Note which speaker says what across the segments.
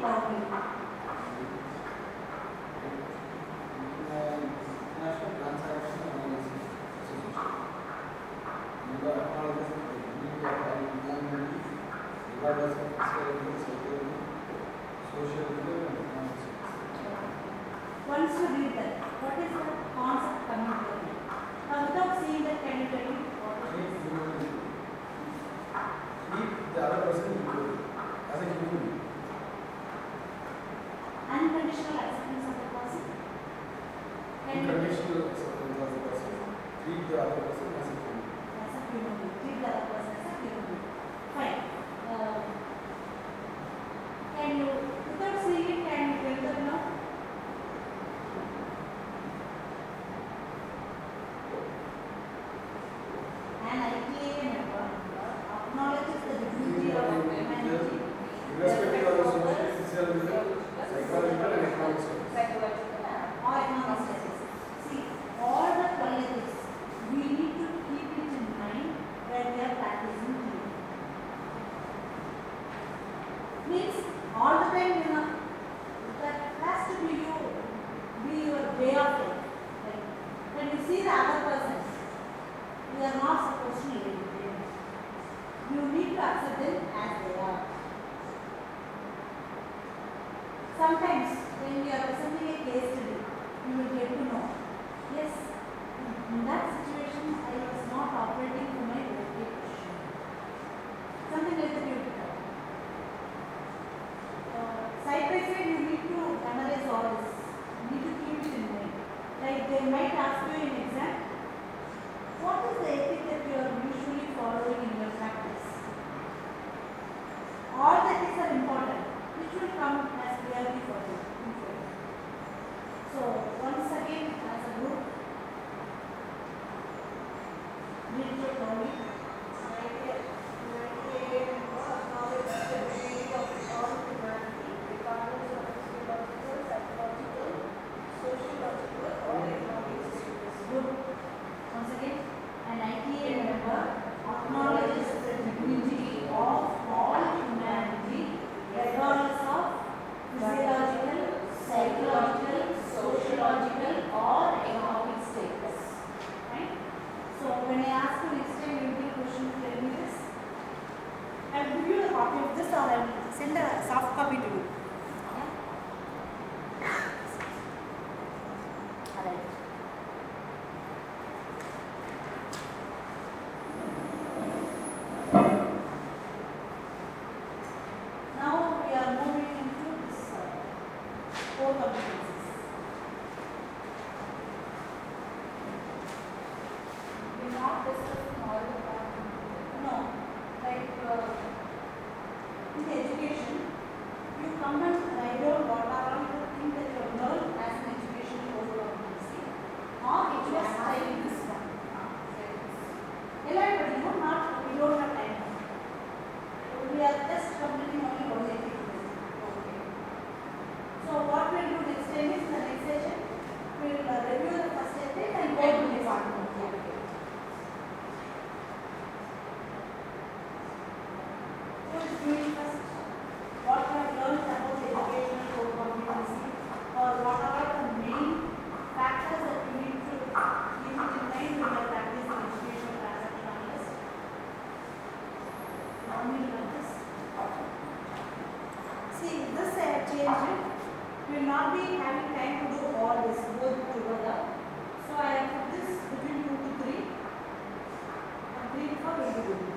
Speaker 1: Bao? da nossa what we have learned about educational co-competency or what are the main factors that we need to keep in mind when we practice education transaction analysis. Now we learn this. See, this I have changed it. We will not be having time to do all this, both together. So I put this between 2 to 3. 3 to 4.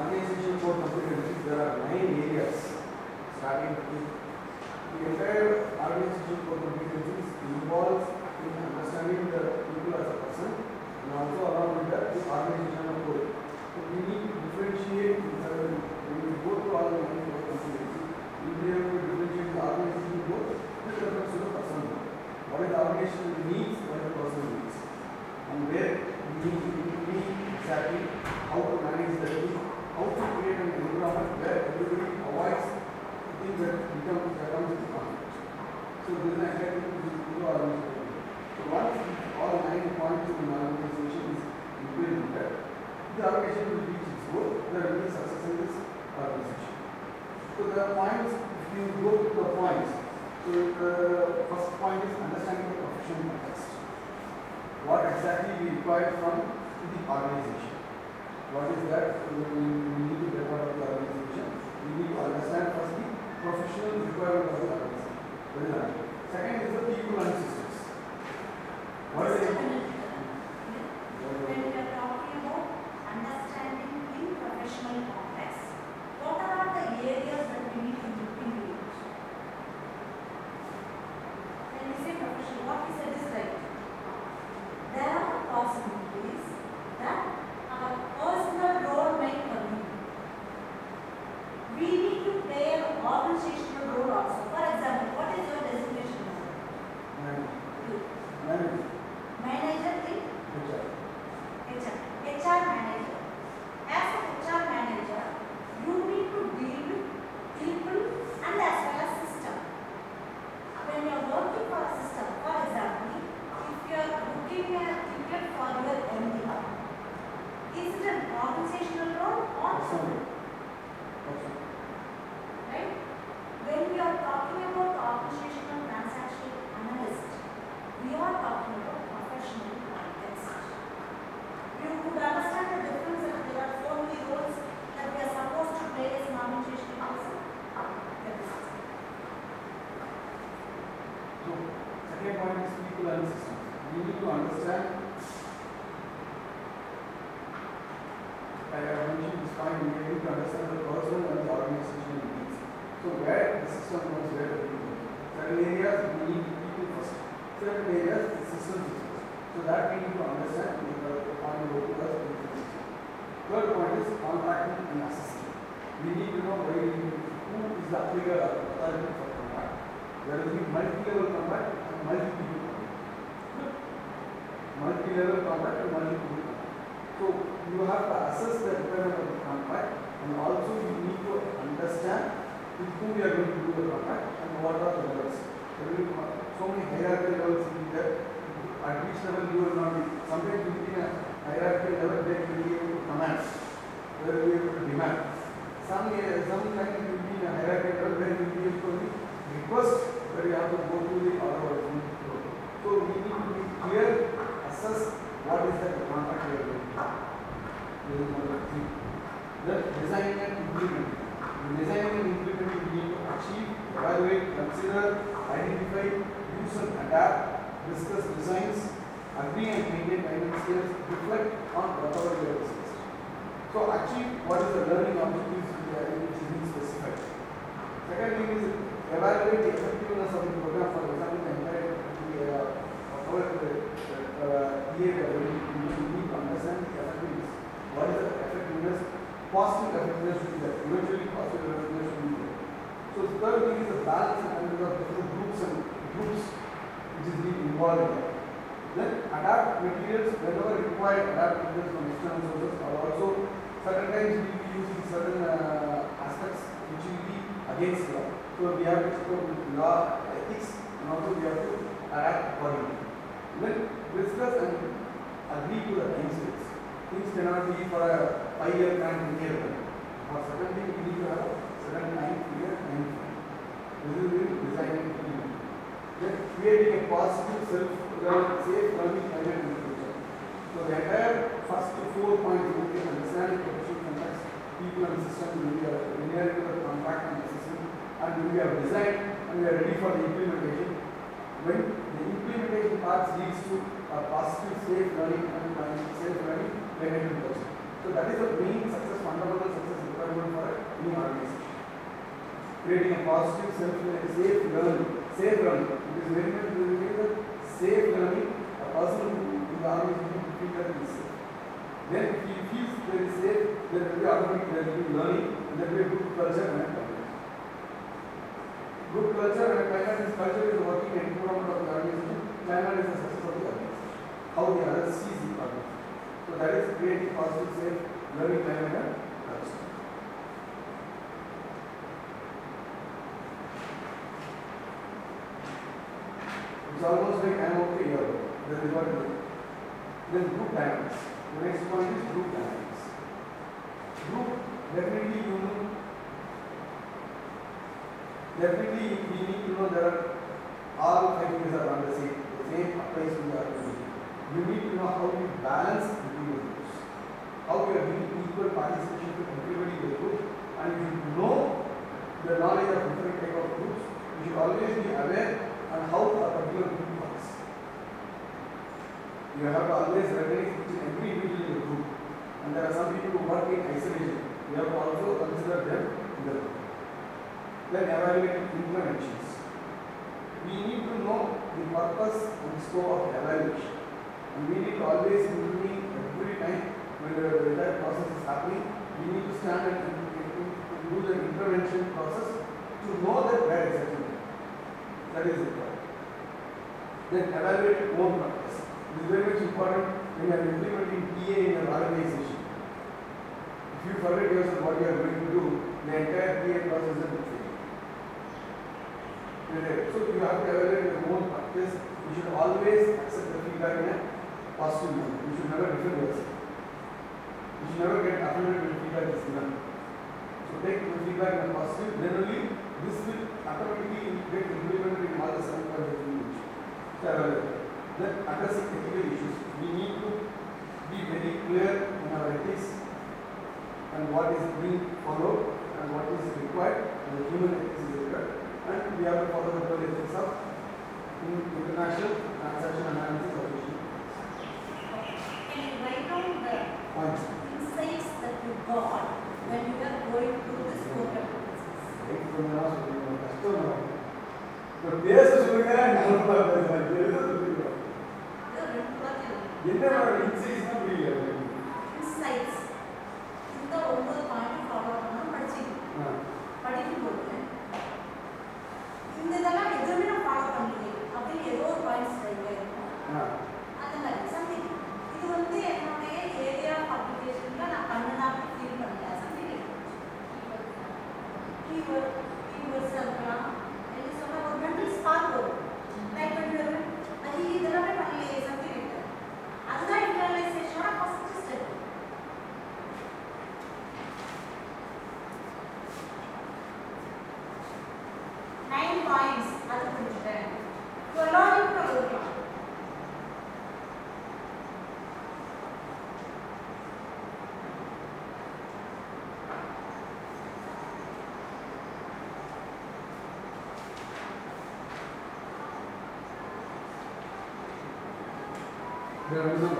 Speaker 1: Organization
Speaker 2: for computer competencies, there are nine areas starting with the entire organization for computer competencies involves in understanding the people as a person and also along with that the organization of whole. So we need to differentiate uh, when we go to all the nine core we be to differentiate the organization both with reference to the person. What is the organizational needs, what the person needs. And where we need to be exactly how to manage the how to create an environment where everybody avoids things that become that comes into conflict. So this is exactly to do our organization. So once all nine points in an organization is implemented, the organization will reach its goal, there will be success in this organization. So the points, if you go to the points, so the first point is understanding the professional context. What exactly we require from the organization. What is that? We need to get out of the organization. We need to understand first the professional requirement of the organization. Second is the people and systems. What is it?
Speaker 1: When we are talking about understanding in professional context, what are the areas that we need to look into it? When we say professional, what we said is right. There are possibilities that our personal role may come in. We need to play an organizational role also. For example, what is your designation?
Speaker 2: Manage-
Speaker 1: You.
Speaker 2: manage-
Speaker 1: Manager in
Speaker 2: HR.
Speaker 1: HR, HR manager. As a HR manager, you need to deal with people and as well as system. When you are working for a system, for example, if you are booking a ticket for your MD, is it an organizational role or
Speaker 2: Personal. Personal.
Speaker 1: right? When we are talking about organizational transaction analyst, we are talking about professional context. You could understand the difference that there are so many roles that we are supposed to play as an organizational person. That is it.
Speaker 2: So, second point is people and systems. We need to understand. I have mentioned this point, we need to understand the personal and the organizational needs. So, where the system comes, where the people come. Certain areas we need people first. Certain areas the system is first. So that we need to understand in the on local us in the system. Third point is contracting and assessing. We need to know where we who is the applicant or authority for contract. There will be multi-level contract and multi-people contract. Multi-level contract and multi-people contract. So you have to assess the requirement of the contract and also you need to understand with whom we are going to do the contract and what are the levels. There will be so many hierarchical levels in there. At which level you will not be, sometimes within a hierarchical level they will be able to command, they will be able to demand. Some, sometimes you will be in a hierarchical level you will be able to request, where you have to go to the order of. So we need to be clear, assess what is the contract we are going to. This is number three. Then design and implement. In designing and implementing, we need to achieve, evaluate, consider, identify, use and adapt, discuss designs, agree and maintain time scales, reflect on whatever we have discussed. So achieve what is the learning objectives which is being specified. Second thing is evaluate the effectiveness of the program. For example, the entire the, uh, our uh, uh, we to understand the effectiveness. What is the effectiveness? Positive effectiveness should be there. Eventually, positive effectiveness be there. So the third thing is the balance and different groups and groups which is being involved in that. Then adapt materials whenever required. Adapt materials from external sources or also certain times we will be using certain uh, aspects which will be against law. So we have to out with law, ethics, and also we have to adapt accordingly. Then discuss and agree to the time scales. Things cannot be for a five-year plan, ten-year plan. For certain thing, we need to have certain time period, time. This is the design and implement. Then creating a positive self-learning, safe learning climate in the future. So the entire first four points, we can understand professional context, people and system, when we are inheriting the contract and the system, and when we have designed and we are ready for the implementation. When the implementation part leads to a positive safe learning and safe learning climate in culture. So that is the main success, fundamental success requirement for any organization. Creating a positive self safe learning, safe learning. It is very much much safe learning. A person who organization will feel that he is safe. Then if he feels very safe, then there will be automatic there will be learning and there will be a good culture and a. Good culture and is culture is working environment of the organization. Climate is the success of the organization. How the others sees the organization. So that is creating positive, safe learning climate and culture. It's almost like I am okay here. That is what it is. Then group dynamics. The next point is group dynamics. Group definitely you know. Definitely we need to know there are all five things are on the same. The same applies to the organization. You need to know how you balance between the groups. How you are giving equal participation to everybody in the group and you know the knowledge of different type of groups. You should always be aware on how a particular group works. You have to always recognize each and every individual in the group. And there are some people who work in isolation. You have to also consider them in the group. Then evaluate interventions. We need to know the purpose and scope of evaluation. And we need to always be every time when the entire process is happening, we need to stand and, and, and, and do the intervention process to know that where exactly. That is required. Then evaluate own practice. This is very much important when you are implementing PA in your organization. If you forget yourself what you are going to do, the entire PA process is a failure. So you have to evaluate your own practice. You should always accept the feedback in a positive manner. You should never defend yourself. You should never get offended when feedback is given. So take the feedback in a positive, only this will automatically you get implemented in all the seven conditions are available. Then addressing ethical issues, we need to be very clear in our ethics and what is being followed and what is required and the human ethics is required. And we have to follow the whole ethics of international transaction analysis of
Speaker 1: issues. The
Speaker 2: Points.
Speaker 1: insights that you got when you were going through this program?
Speaker 2: Right இப்ப பேச சொல்லுங்க நல்லா பேசுறேன் எழுத சொல்லுங்க
Speaker 1: அது ரெண்டு வார்த்தை
Speaker 2: என்ன மாதிரி இன்சைட்ஸ் தான் புரியல எனக்கு.
Speaker 1: இன்சைட்ஸ் இந்த ஒன்பது பாயிண்ட் ஃபாலோ பண்ணணும் படிச்சுக்கணும்
Speaker 2: ஆ.
Speaker 1: படிக்கும்போது இந்த இதெல்லாம் எதுவுமே நான் ஃபாலோ பண்ணலையே அப்படின்னு ஏதோ ஒரு பாயிண்ட்ஸ் ஸ்ட்ரைக் இருக்கும்
Speaker 2: ஆ.
Speaker 1: அந்த மாதிரி சம்திங் இது வந்து என்னுடைய ஏரியா பப்ளிகேஷனில் நான் பண்ணனாவே ஃபீல் பண்ணல something keyword Gracias.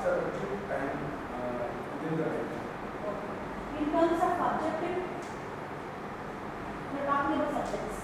Speaker 1: faster time uh,
Speaker 2: within the time. Okay.
Speaker 1: In terms of objective, we're talking about subjects.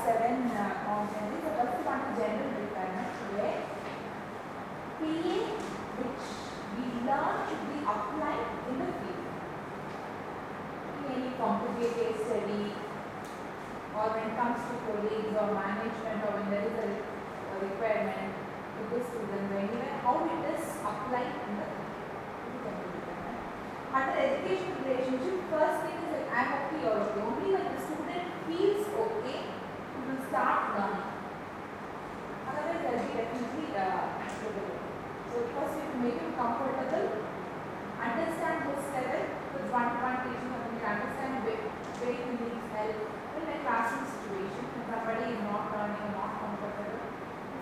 Speaker 3: se ven comfortable, understand this level with one to one teaching community, understand where, where he needs help in a classroom situation If somebody is not learning, not comfortable.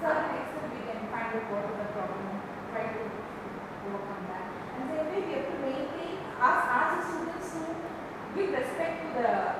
Speaker 3: So our next step we can find out what is the problem, try to work on that. And then we have to mainly ask, ask the students to give respect to the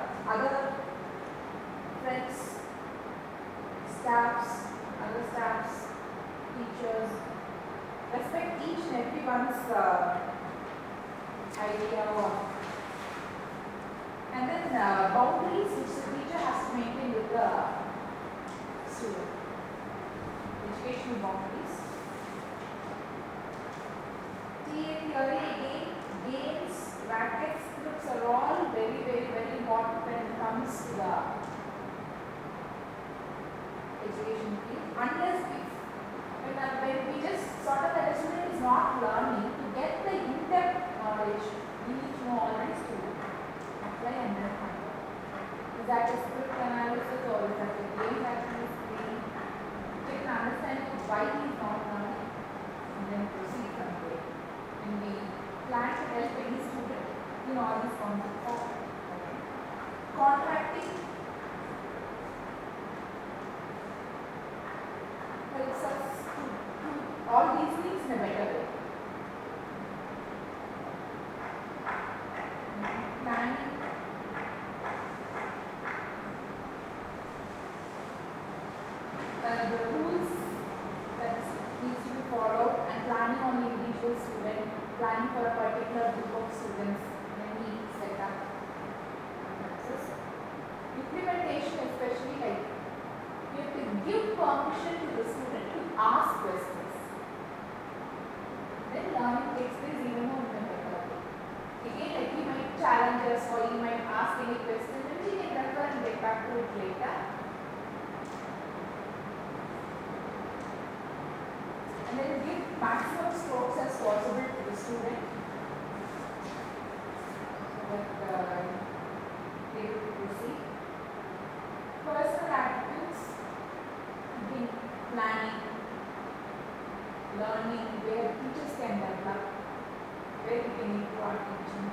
Speaker 3: where we just sort of that the student is not learning to get the in-depth knowledge we need to know all student apply and then find out. That a script analysis or is that the game that he is playing? Take an understanding why he is not learning and then proceed from there. And we plan to help any student in all these concepts. Contracting Uh, the rules that needs to be followed and planning on individual student, planning for a particular group of students when we set up analysis. Implementation especially like you have to
Speaker 4: give permission to the student to ask questions. Then learning takes place even more than the better. Again, like he might challenge us or he might ask any questions, and we can refer and get back to it later. and they give maximum strokes as possible to the student. So that uh, they will proceed. Personal attitudes, being planning, learning, where teachers can develop, where we can improve teaching.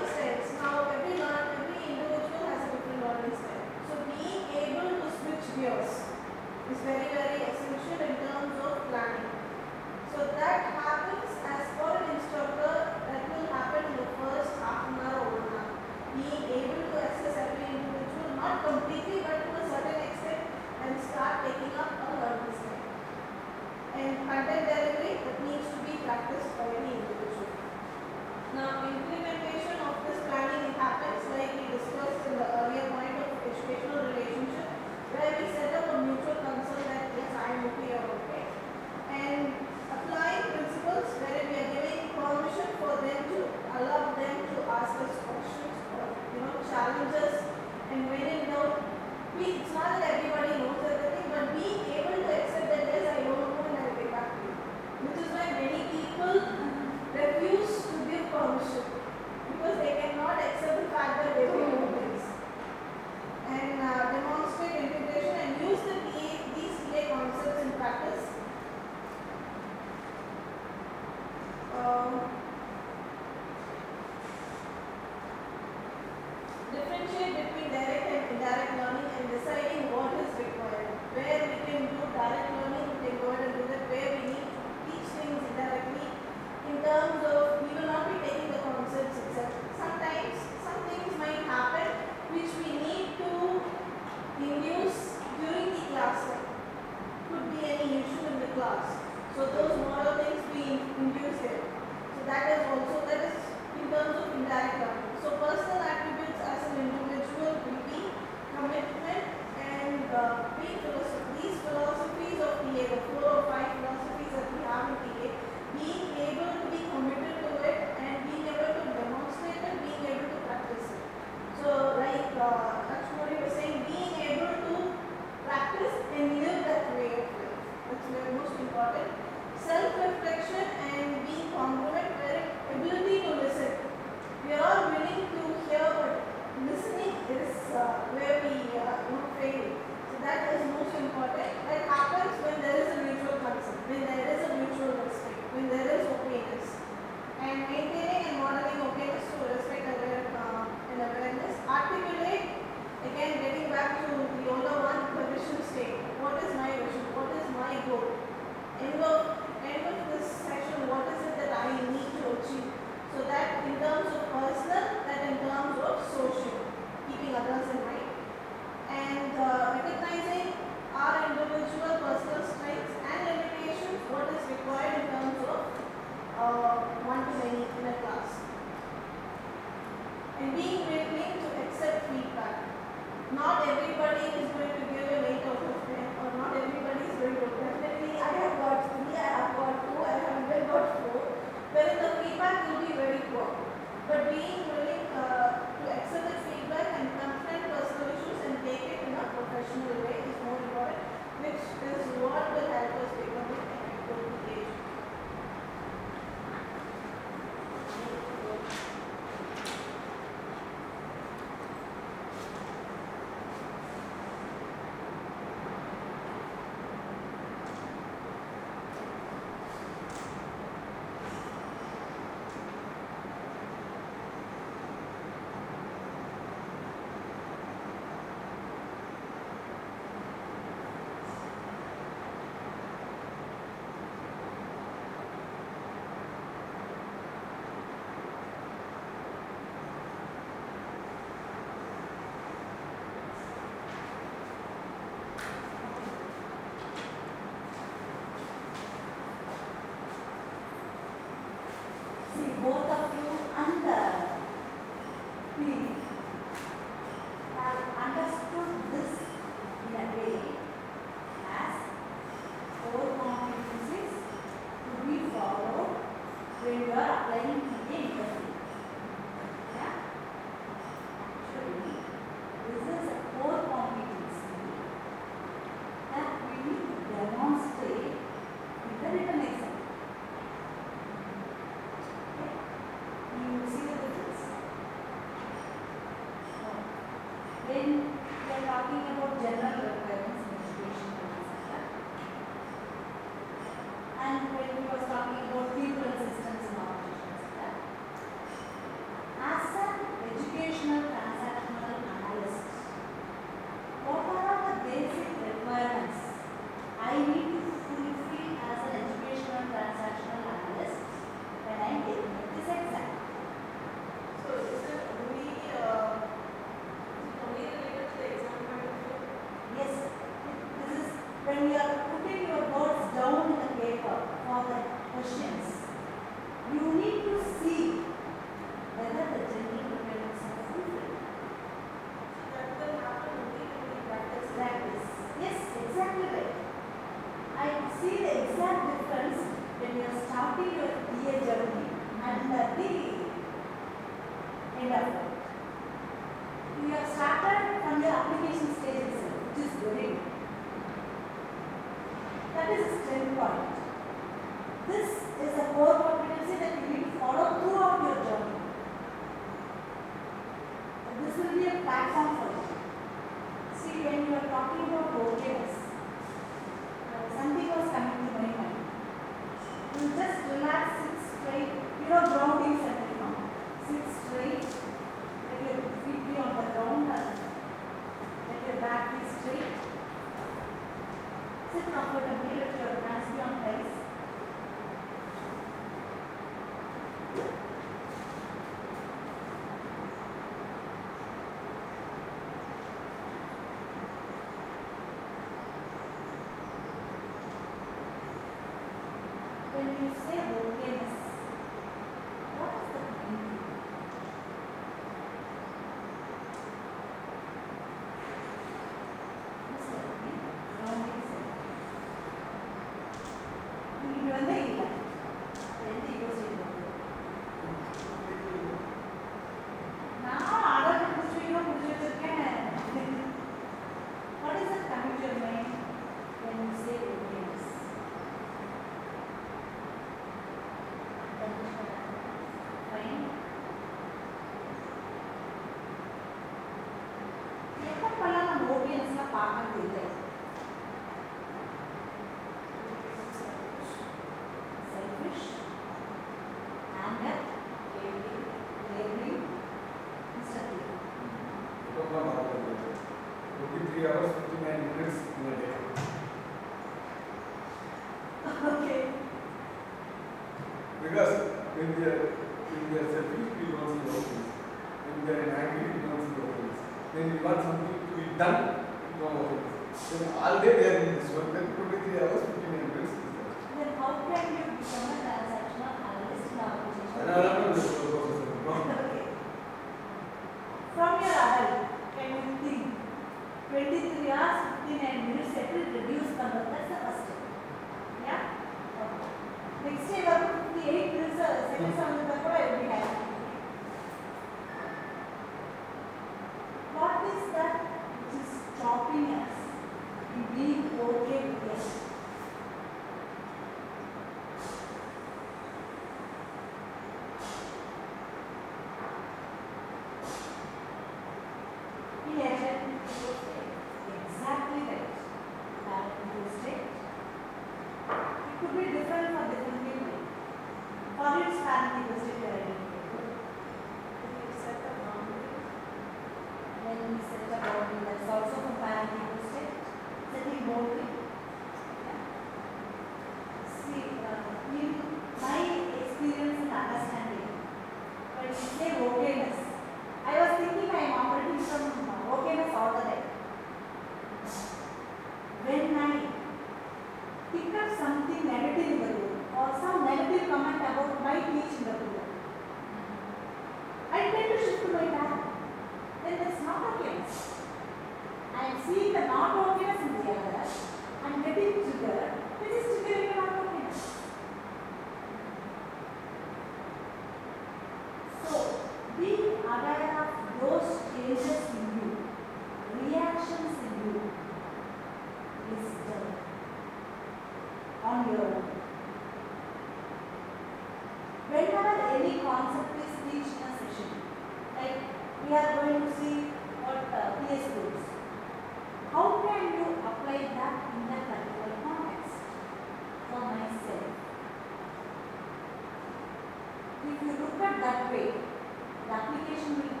Speaker 1: that way, the application will,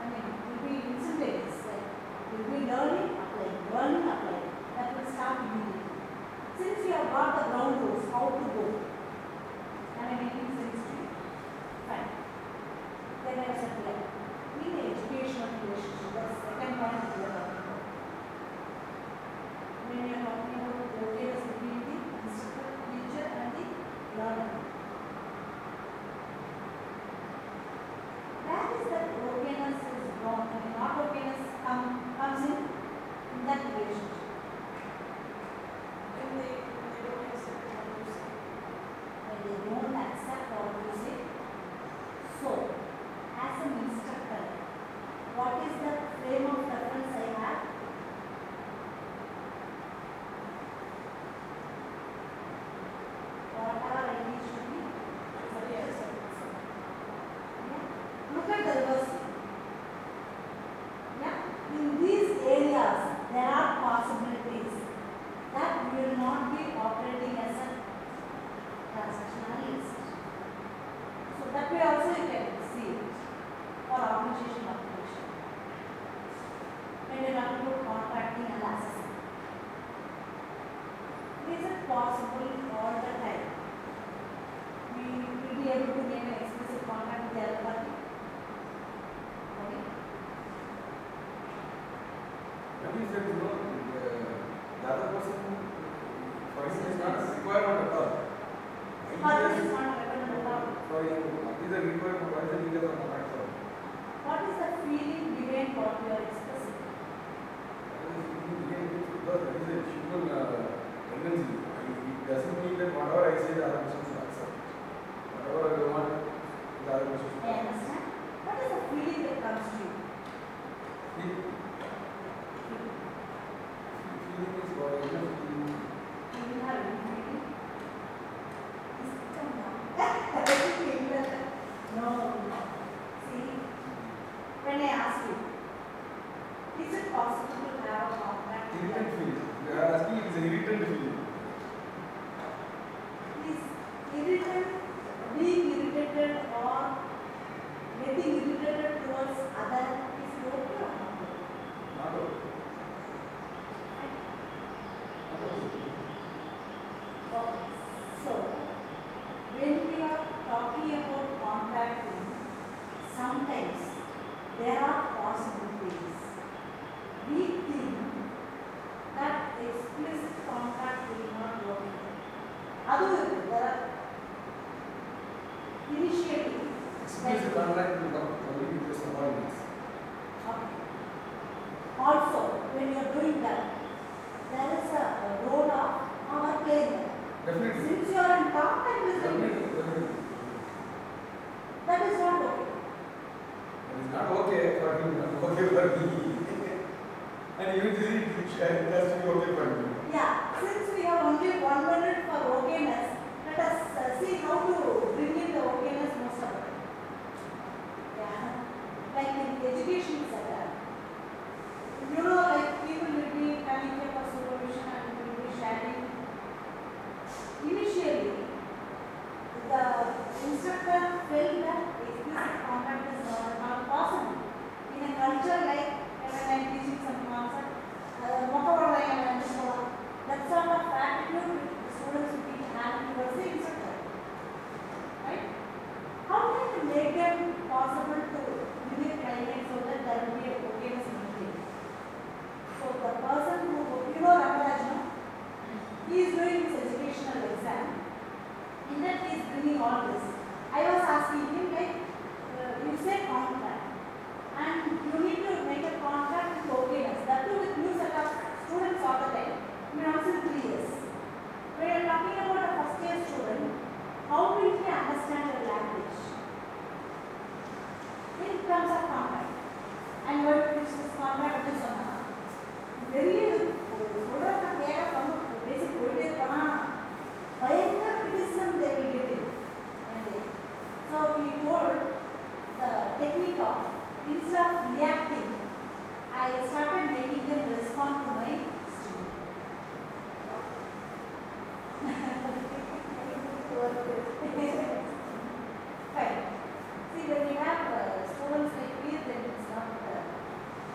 Speaker 1: I mean, will be instantaneous. Will be learning, applying, learning, applying. That will start immediately. Since we have got the ground rules, how to go, I mean,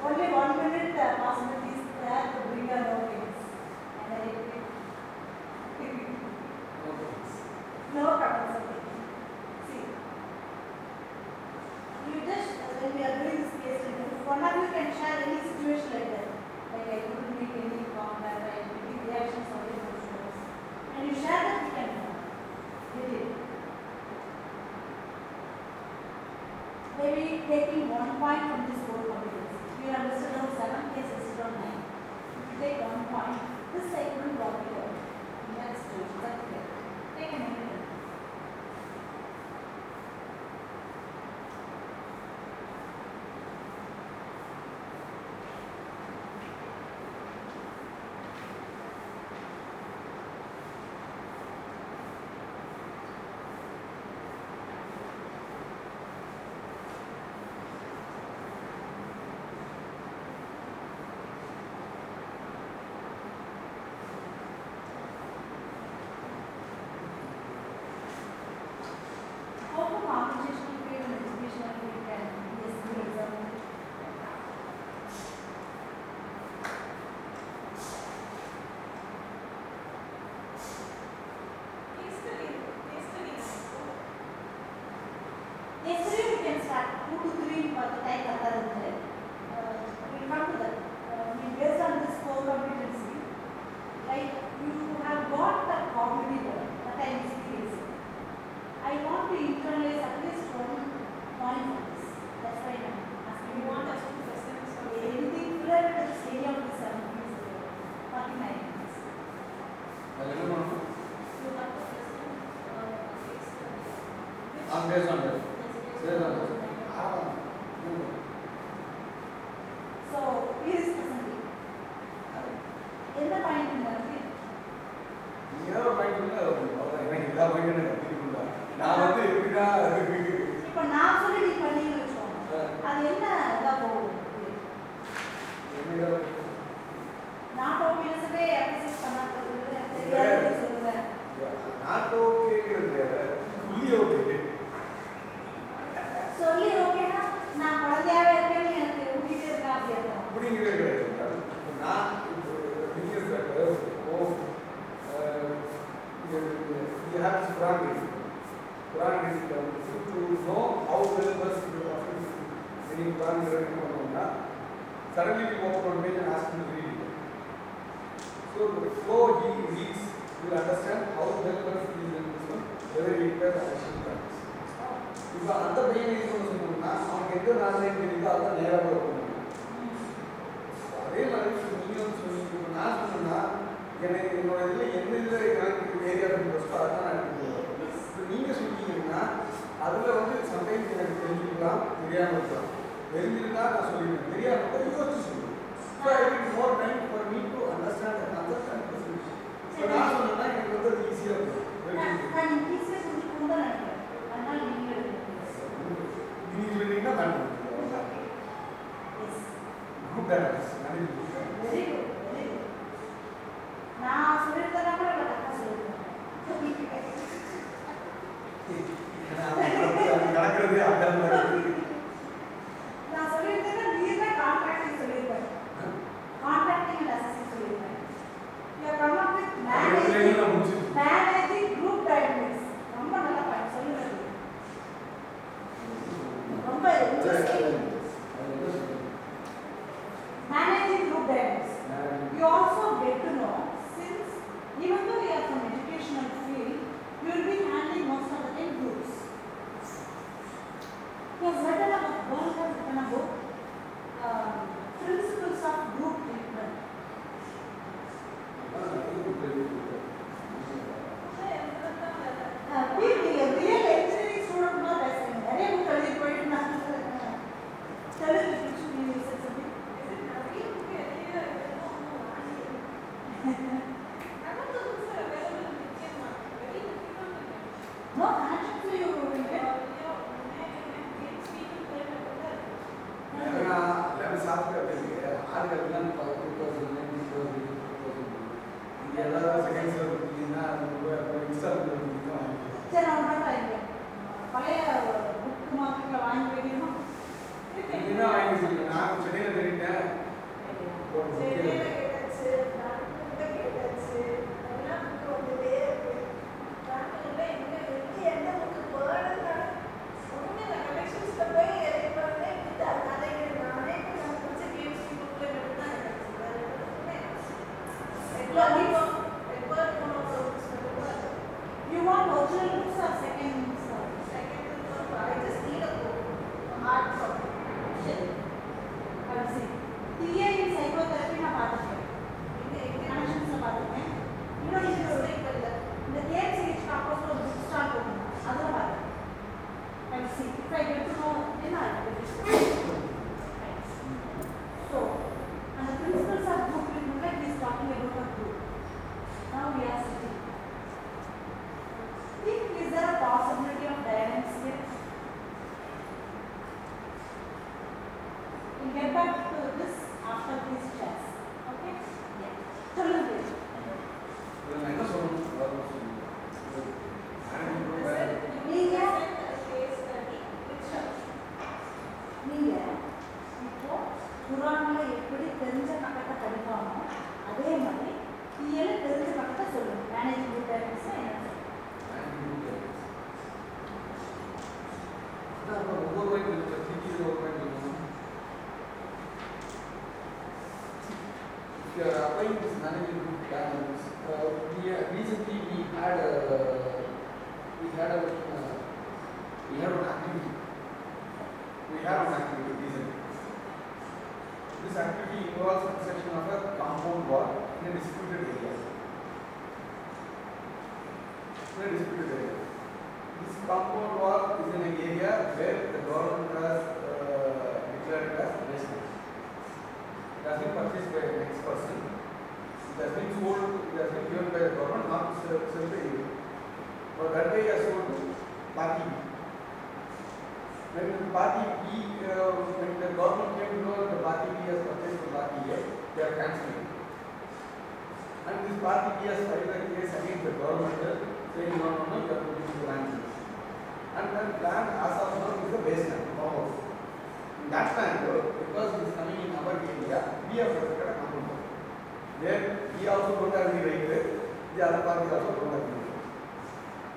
Speaker 2: Only
Speaker 1: one minute uh, possibilities there to bring a no things. And I repeat. No problems. See. You just, when we are doing this case study, one of you can share any situation like that. Like I couldn't make any comment, I make reactions on the emotions. And you share that you can know. Maybe. Maybe taking one point from இப்போ
Speaker 2: அந்த பையன் என்ன சொன்னோம்னா அவனுக்கு எந்த நாட்டிலையும் தெரியுதோ அதான் நேராக இருக்கும் அதே மாதிரி நீங்களும் சொன்னீங்க நான் சொன்னா எனக்கு என்னோட இதில் எந்த இதில் எனக்கு ஏரியா இருக்கோ. அதான் எனக்கு இப்போ நீங்கள் சொன்னீங்கன்னா அதில் வந்து சம்டைம்ஸ் எனக்கு தெரிஞ்சுக்கலாம் தெரியாமல் இருக்கலாம். தெரிஞ்சிருந்தா நான் சொல்லிடுவேன். தெரியாமல் தான் யோசிச்சு சொல்லுவேன். More time for me to understand understand so நான் சொன்னேன்னா எனக்கு வந்து ஈஸியாக இருக்கும்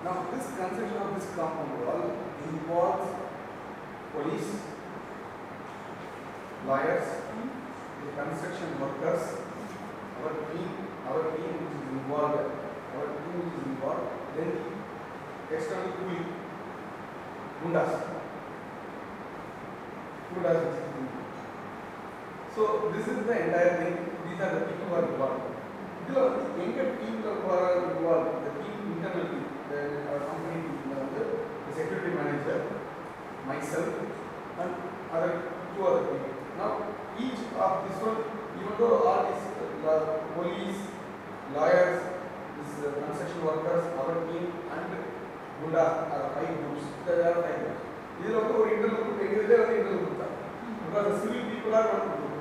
Speaker 1: Now, this
Speaker 2: construction of this compound wall involves police, lawyers, the construction workers, our team, our team which is involved, our team which is involved, then the external cooling, Gundas. Gundas which is involved. So, this is the entire thing. These are the people who are involved. The entire team who are involved, the team internal team. the our company team வந்து the security manager, myself and other two other people. Now each of this one, even though all these uh, police, lawyers, this uh, construction workers, our team and Gunda are five groups. There are five groups. இதில் வந்து ஒரு internal group எங்க இதில் வந்து internal group தான் because the civil people are not group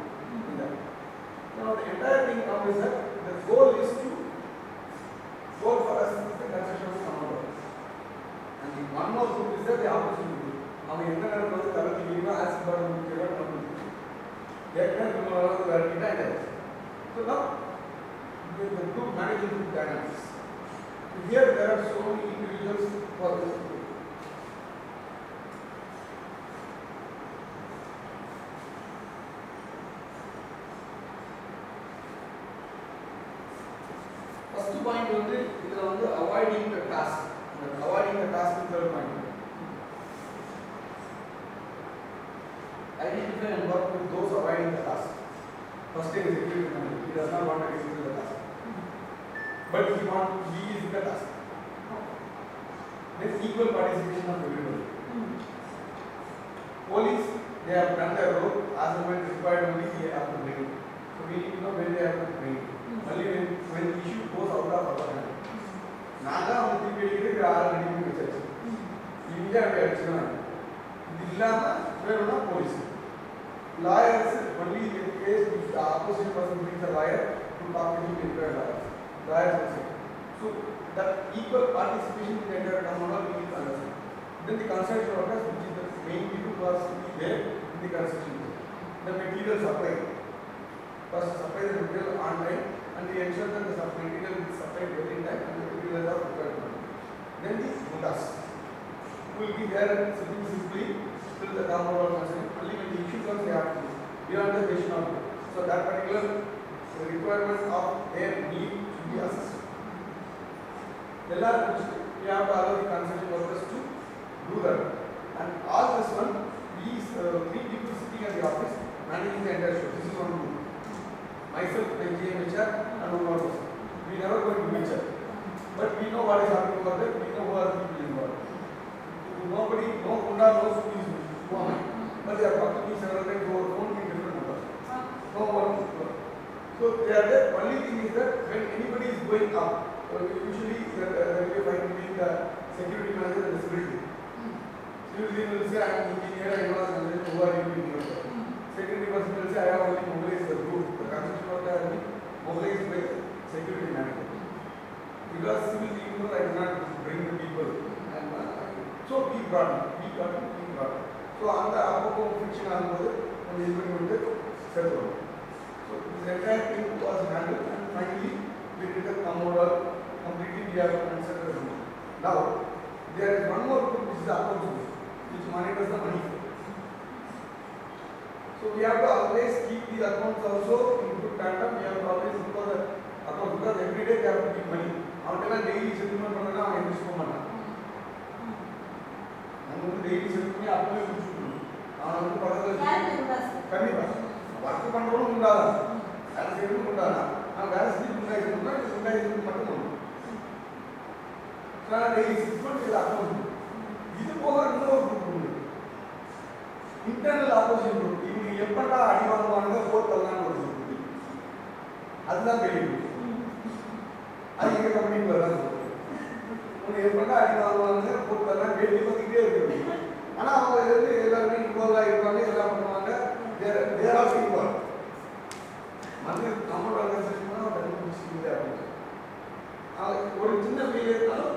Speaker 2: in that. Now the entire thing now is that the goal is to goal for us is the construction of common work. And the one more group is that the opportunity group. அவன் எந்த நேரத்தில் வந்து தலை தூக்கினா acid பாடம் முடிக்கிறோம் நம்ம ஏற்கனவே நம்ம அளவுக்கு விரட்டிட்டா இந்த So now the, the group managing group dynamics. Here there are so many individuals for this group. First point வந்து இதுல வந்து avoiding the task You're avoiding the task with your mind. Identify and work with those avoiding the task. First thing is agree with. He does not want to execute the task. But he wants, he is the task. There's equal participation of everybody. Police, they have done their role as and when required only they have to bring. So we need to know when they have to bring it. Only when, when the issue goes out of our hand. நான் தான் வந்து திருப்பி அடிக்கிறதுக்கு ஆள் ready பண்ணி வச்சாச்சு இங்கே அப்படி அடிச்சுக்கலாம் இது இல்லாமல் வேணும்னா police lawyers only in case if the opposite person brings a lawyer to talk to him in the lawyer lawyers also So that equal participation in the entire commonwealth we need to understand. Then the construction workers, which is the main people who are sitting there in the construction. The material supply. First supply the material on time and we ensure that the sup- material is supplied within time will have requirement. Then these Buddhas will be there sitting simply till the number of consent. Only when the issue comes, they have to beyond the patient So that particular requirement of their need to be assessed. எல்லாருக்கும் we have to allow the consenting workers to do that. And all this one, these uh, three people sitting at the office managing the entire show. This is one group. Myself, the GMHR, and one more person. We never go to each other. But we know what is happening over there, we know who are the people involved. Nobody, no Kunda knows who is who. But they have talked to me several times over phone in different numbers. No one. So they are there. Only thing is that when anybody is going up, uh, usually the, uh, a fight between the security manager and the security. Security will say, I am engineer, I know, who are you in your Security person will say, I have only mobilized the group. The construction worker has been mobilized by security manager. Because civil people I cannot bring the people. And uh, so we brought it, we got it, we brought it. So அந்த அப்பப்போ fiction ஆகும்போது நம்ம இது பண்ணி வந்து சேர்த்துவோம் So this entire thing was handled and finally we did a commodore completely we have answered the money. Now there is one more group which is the account group which monitors the money. So we have to always keep the accounts also in good tandem. We have to always look for the account because every day they have to give money. அவன்கிட்ட daily settlement பண்ணனா அவன் எந்திரிச்சு போக மாட்டான் நம்ம வந்து daily settle பண்ணி அப்பவே முடிச்சுக்கணும் அவன் வந்து பக்கத்தில்
Speaker 1: யாருக்கு உண்டாஸ்
Speaker 2: கண்டிப்பா ஒர்க் பண்றவனும் உண்டாதான் வேலை செய்யறதும் உண்டாதான் நான் வேலை செஞ்சு உண்டாயிருந்தோம்னா இது உண்டாயிருக்கு மட்டும் ஒண்ணு நான் டெய்லி சிக்ஸ் மந்த்ஸ் இது அக்கௌண்ட் இது போக இன்னொரு குரூப் உண்டு இன்டர்னல் ஆப்போசிஷன் குரூப் இவங்க எப்படா அடி வாங்குவானுங்க போர்த்தலாம் ஒரு group. அதுதான் பெரிய group. அது எங்க கம்பெனிக்குள்ள தான் உனக்கு எப்படா அடி வாங்குவானுங்க போர்த்தலாம் கேள்வி பார்த்துக்கிட்டே இருக்கு ஆனா அவங்க இருந்து எல்லாருமே இன்வால்வ் இருப்பாங்க எல்லாம் பண்ணுவாங்க. தேர் தேர் ஆல்சோ இன்வால்வ் வந்து நம்மளோட ஆர்கனைசேஷன் அப்படின்னு. ஒரு சின்ன ஃபீல் இருந்தாலும்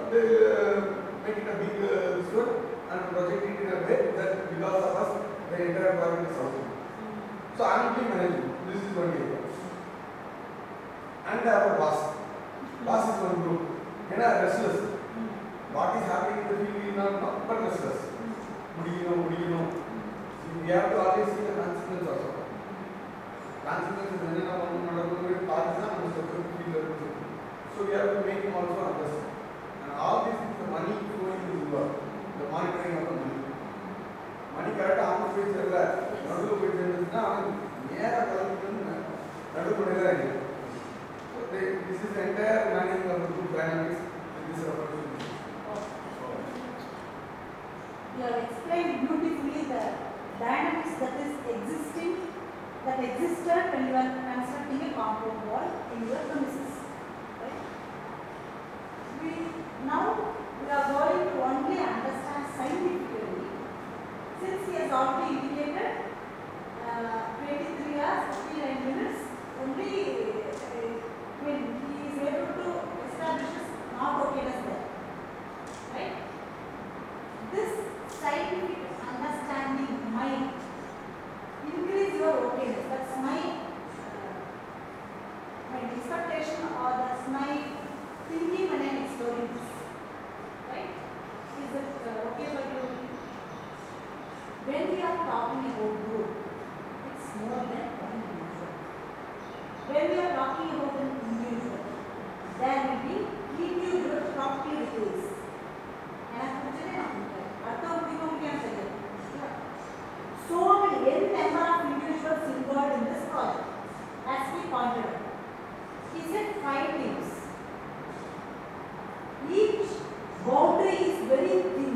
Speaker 2: make a big store and project it in a way that because of us the entire project is also so I am managing this is one and our boss Last is one group. ஏன்னா restless what is happening இந்த feel in restless முடியணும் முடியணும் you have to always இந்த consequence also consequence என்ன நம்ம நடக்கணும் so you have to make also understand and all this is த மணி மணி கரெக்டாக அவங்க போய் சேரல போய் சேர்ந்துச்சுன்னா அவன் நேராக கலந்துட்டு நடுவு கூட தான் இருக்கு this is entire managing of the group dynamics in this opportunity.
Speaker 1: You have explained beautifully the dynamics that is existing, that existed when you are constructing a compound wall in your premises. Right? We, now we are going to only understand scientifically, since he has already indicated uh, 23 hours, 59 minutes, only uh, when he is able to establish his not okayness there. Right? This scientific understanding might increase your okayness. That's my uh, my expectation or that's my thinking when I'm exploring. Right? Is it uh, okay for you? When we are talking about group, it's more than. When we are talking about an individual, there will be individual property details. எனக்கு பிடிச்சதே நான் கொடுக்குறேன் அடுத்தவங்க பிடிக்க முடியாது தெரியாது so many n number of individuals involved in this project as we pointed out he said five names each boundary is very thin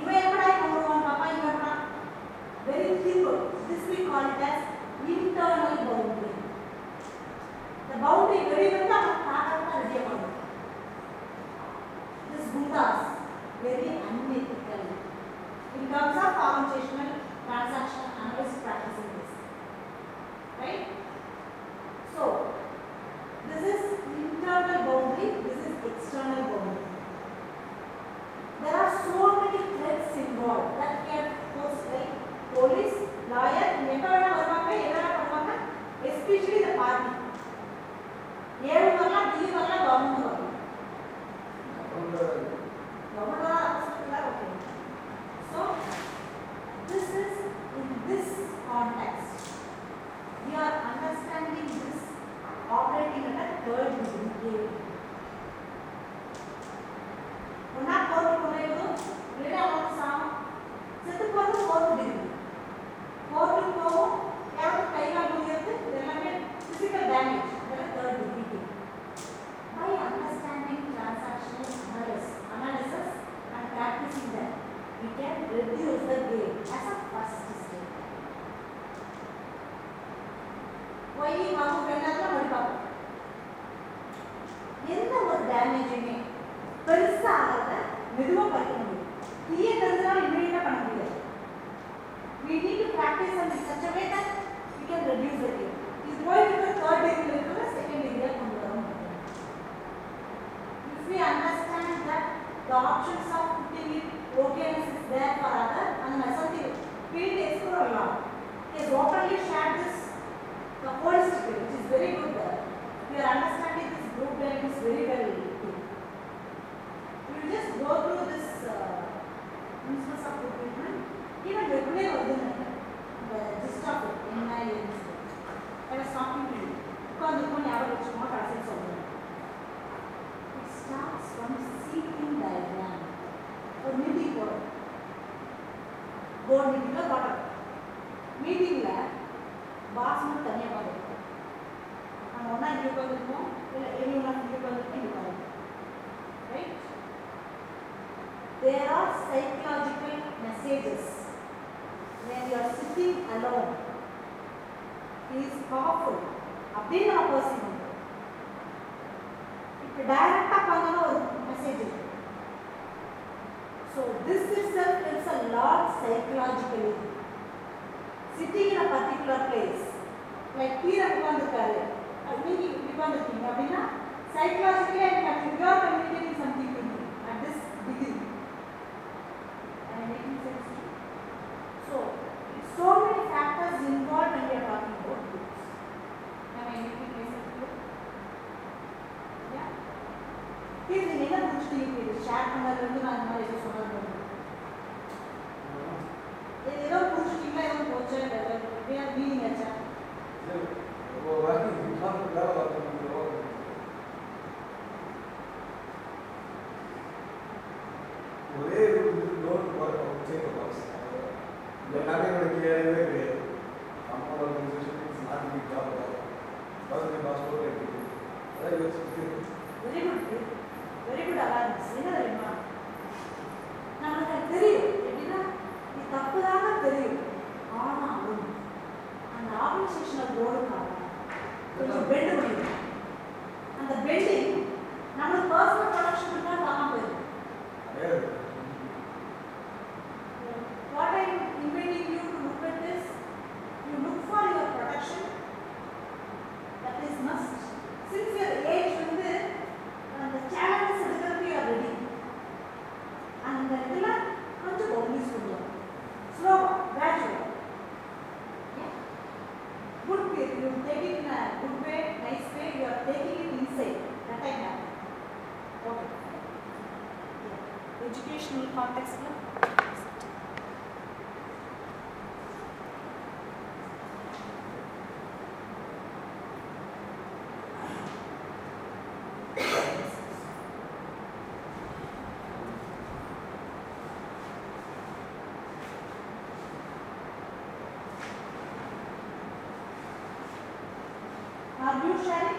Speaker 1: இவன் எப்படா போடுவான் பாப்பா இவன் எப்படா very thin this we call it as internal boundary The boundary variable का ताकत का दिया बना. This Buddha's very unethical. In terms of organizational transaction analysis practicing this, right? So this is internal boundary. This is external boundary. There are so many threats involved that can
Speaker 3: pose like police, lawyer, எல்லாரும் வருவாங்க எல்லாரும் பண்ணுவாங்க especially இந்த party ஏழு மணிலாம் TV மணிலாம் government வரும் government தான் so this is this Are